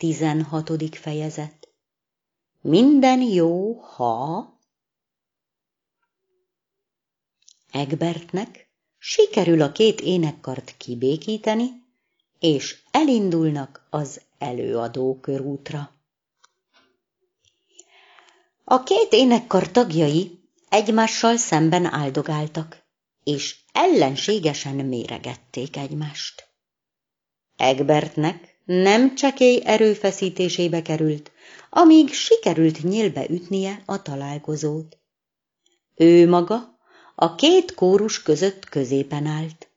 Tizenhatodik fejezet Minden jó, ha... Egbertnek sikerül a két énekkart kibékíteni, és elindulnak az előadó körútra. A két énekkar tagjai egymással szemben áldogáltak, és ellenségesen méregették egymást. Egbertnek nem csekély erőfeszítésébe került, amíg sikerült nyílbe ütnie a találkozót. Ő maga a két kórus között középen állt.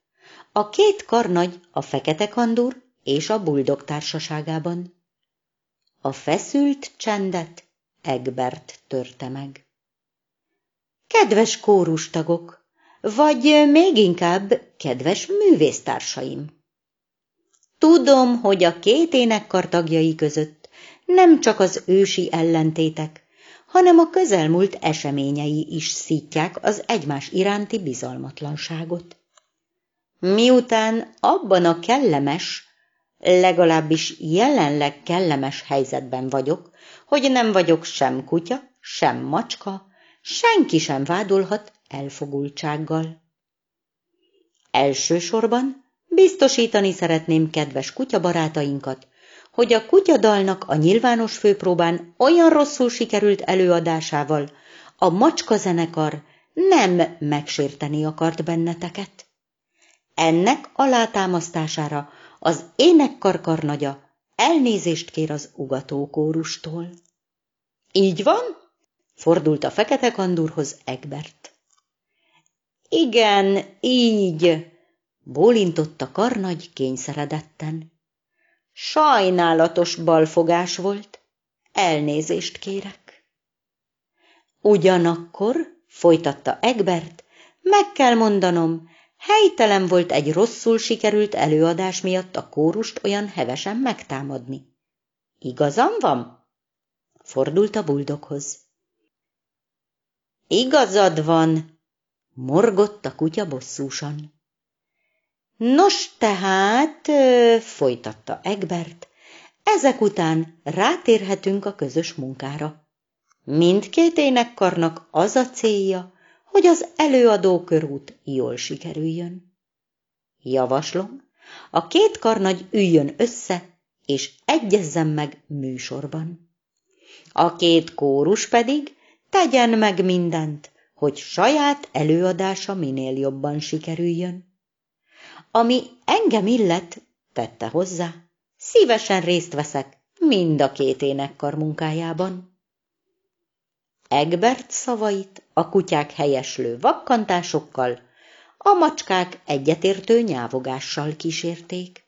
A két karnagy a fekete kandúr és a buldog társaságában. A feszült csendet Egbert törte meg. Kedves kórustagok, vagy még inkább kedves művésztársaim! Tudom, hogy a két énekkar tagjai között nem csak az ősi ellentétek, hanem a közelmúlt eseményei is szítják az egymás iránti bizalmatlanságot. Miután abban a kellemes, legalábbis jelenleg kellemes helyzetben vagyok, hogy nem vagyok sem kutya, sem macska, senki sem vádolhat elfogultsággal. Elsősorban biztosítani szeretném kedves kutyabarátainkat, hogy a kutyadalnak a nyilvános főpróbán olyan rosszul sikerült előadásával a macska zenekar nem megsérteni akart benneteket. Ennek alátámasztására az énekkar karnagya elnézést kér az ugatókórustól. Így van? Fordult a fekete kandúrhoz Egbert. Igen, így, bólintott a karnagy kényszeredetten. Sajnálatos balfogás volt, elnézést kérek. Ugyanakkor, folytatta Egbert, meg kell mondanom, helytelen volt egy rosszul sikerült előadás miatt a kórust olyan hevesen megtámadni. Igazam van? Fordult a buldoghoz. Igazad van, morgott a kutya bosszúsan. Nos tehát, folytatta Egbert, ezek után rátérhetünk a közös munkára. Mindkét énekkarnak az a célja, hogy az előadó körút jól sikerüljön. Javaslom, a két karnagy üljön össze, és egyezzen meg műsorban. A két kórus pedig tegyen meg mindent, hogy saját előadása minél jobban sikerüljön. Ami engem illet, tette hozzá, szívesen részt veszek mind a két énekkar munkájában. Egbert szavait a kutyák helyeslő vakkantásokkal, a macskák egyetértő nyávogással kísérték.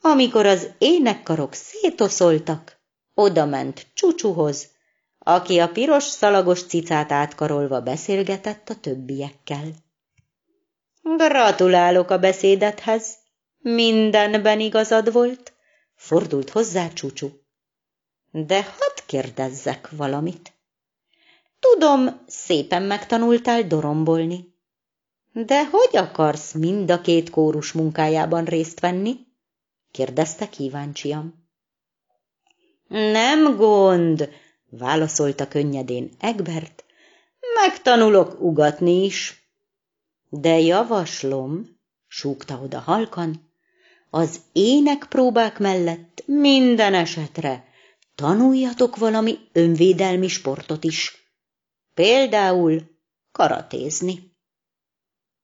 Amikor az énekkarok szétoszoltak, odament Csúcsúhoz, aki a piros szalagos cicát átkarolva beszélgetett a többiekkel. Gratulálok a beszédethez, mindenben igazad volt, fordult hozzá Csúcsú. De hadd kérdezzek valamit. Tudom, szépen megtanultál dorombolni. De hogy akarsz mind a két kórus munkájában részt venni? kérdezte kíváncsian. Nem gond, válaszolta könnyedén Egbert, megtanulok ugatni is. De javaslom, súgta oda halkan, az énekpróbák mellett minden esetre tanuljatok valami önvédelmi sportot is. Például karatézni.